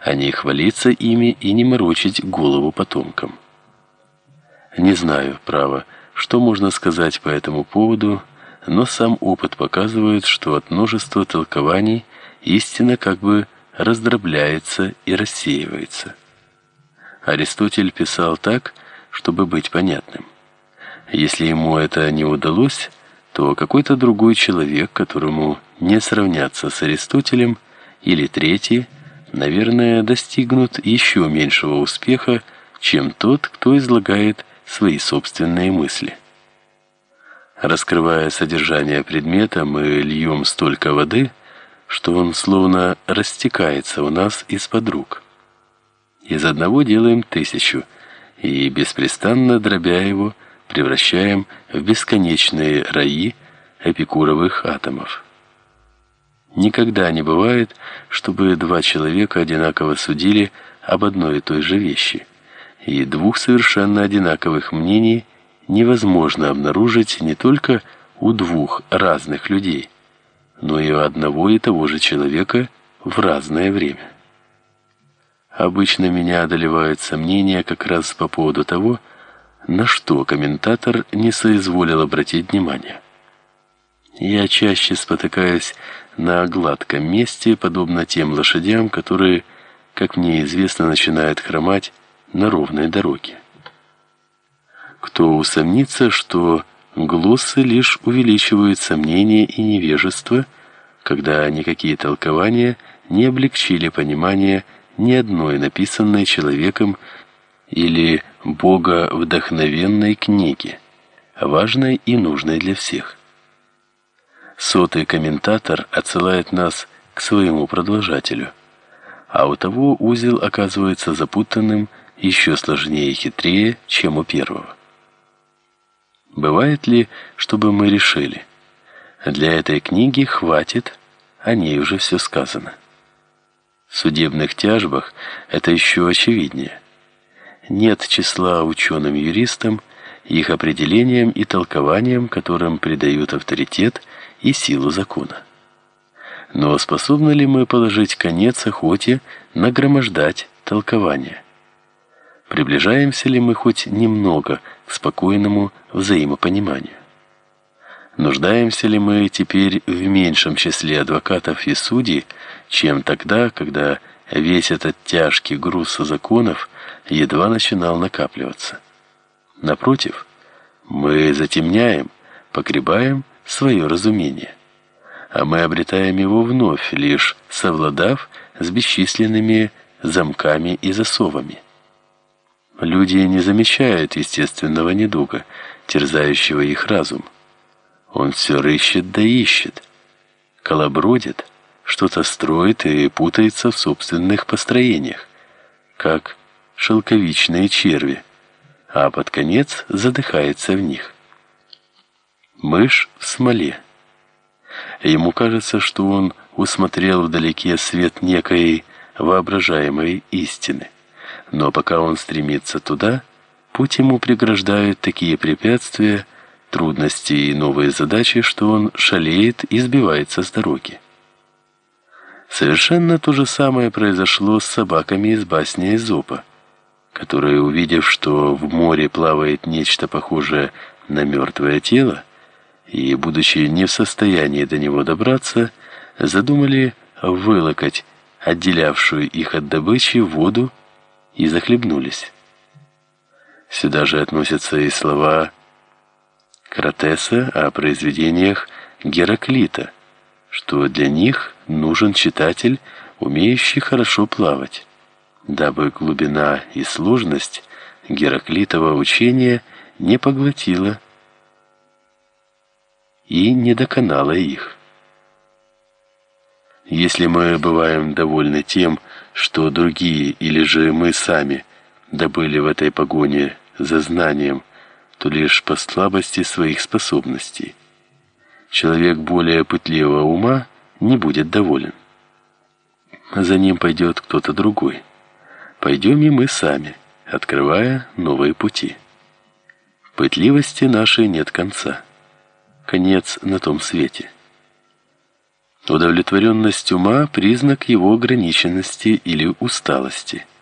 а не хвалиться ими и не морочить голову потомкам. Не знаю, право, что можно сказать по этому поводу, но сам опыт показывает, что от множества толкований истина как бы раздробляется и рассеивается. Аристотель писал так, чтобы быть понятным. Если ему это не удалось, то какой-то другой человек, которому не сравняться с Аристотелем, или третий, наверное, достигнут еще меньшего успеха, чем тот, кто излагает свои собственные мысли. Раскрывая содержание предмета, мы льем столько воды, что он словно растекается у нас из-под рук. Из одного делаем тысячу, и беспрестанно дробя его, превращаем в бесконечные раи эпикуровых атомов. Никогда не бывает, чтобы два человека одинаково судили об одной и той же вещи, и двух совершенно одинаковых мнений невозможно обнаружить не только у двух разных людей, но и у одного и того же человека в разное время. Обычно меня одолевают сомнения как раз по поводу того, на что комментатор не соизволил обратить внимание. Я чаще спотыкаюсь на гладком месте, подобно тем лошадям, которые, как мне известно, начинают хромать на ровной дороге. Кто усомнится, что глоссы лишь увеличивают сомнения и невежество, когда никакие толкования не облегчили понимание ни одной написанной человеком или Бога вдохновенной книги, важной и нужной для всех. Сотый комментатор отсылает нас к своему продолжателю, а у того узел оказывается запутанным еще сложнее и хитрее, чем у первого. Бывает ли, чтобы мы решили, для этой книги хватит, о ней уже все сказано. В судебных тяжбах это еще очевиднее. Нет числа ученым-юристам, их определениям и толкованиям, которым придают авторитет и силу закона. Но способны ли мы положить конец охоте нагромождать толкования? Приближаемся ли мы хоть немного к спокойному взаимопониманию? Нуждаемся ли мы теперь в меньшем числе адвокатов и судей, чем тогда, когда весь этот тяжкий груз законов едва начинал накапливаться? Напротив, мы затемняем, погребаем свое разумение, а мы обретаем его вновь, лишь совладав с бесчисленными замками и засовами. Люди не замечают естественного недуга, терзающего их разум. Он все рыщет да ищет, колобродит, что-то строит и путается в собственных построениях, как шелковичные черви, а под конец задыхается в них. Мышь в смоле. Ему кажется, что он усмотрел вдалеке свет некой воображаемой истины. Но пока он стремится туда, путь ему преграждают такие препятствия, трудности и новые задачи, что он шалеет и сбивается с дороги. Совершенно то же самое произошло с собаками из басни Эзопа, которые, увидев, что в море плавает нечто похожее на мертвое тело, и, будучи не в состоянии до него добраться, задумали вылокать отделявшую их от добычи воду и захлебнулись. Сюда же относятся и слова Кратеса о произведениях Гераклита, что для них нужен читатель, умеющий хорошо плавать, дабы глубина и сложность Гераклитова учения не поглотила и не доконала их. Если мы бываем довольны тем, что другие или же мы сами добыли в этой погоне за знанием, то лишь по слабости своих способностей. Человек более пытливого ума не будет доволен. За ним пойдет кто-то другой. Пойдем и мы сами, открывая новые пути. Пытливости нашей нет конца. Конец на том свете. Удовлетворенность ума – признак его ограниченности или усталости –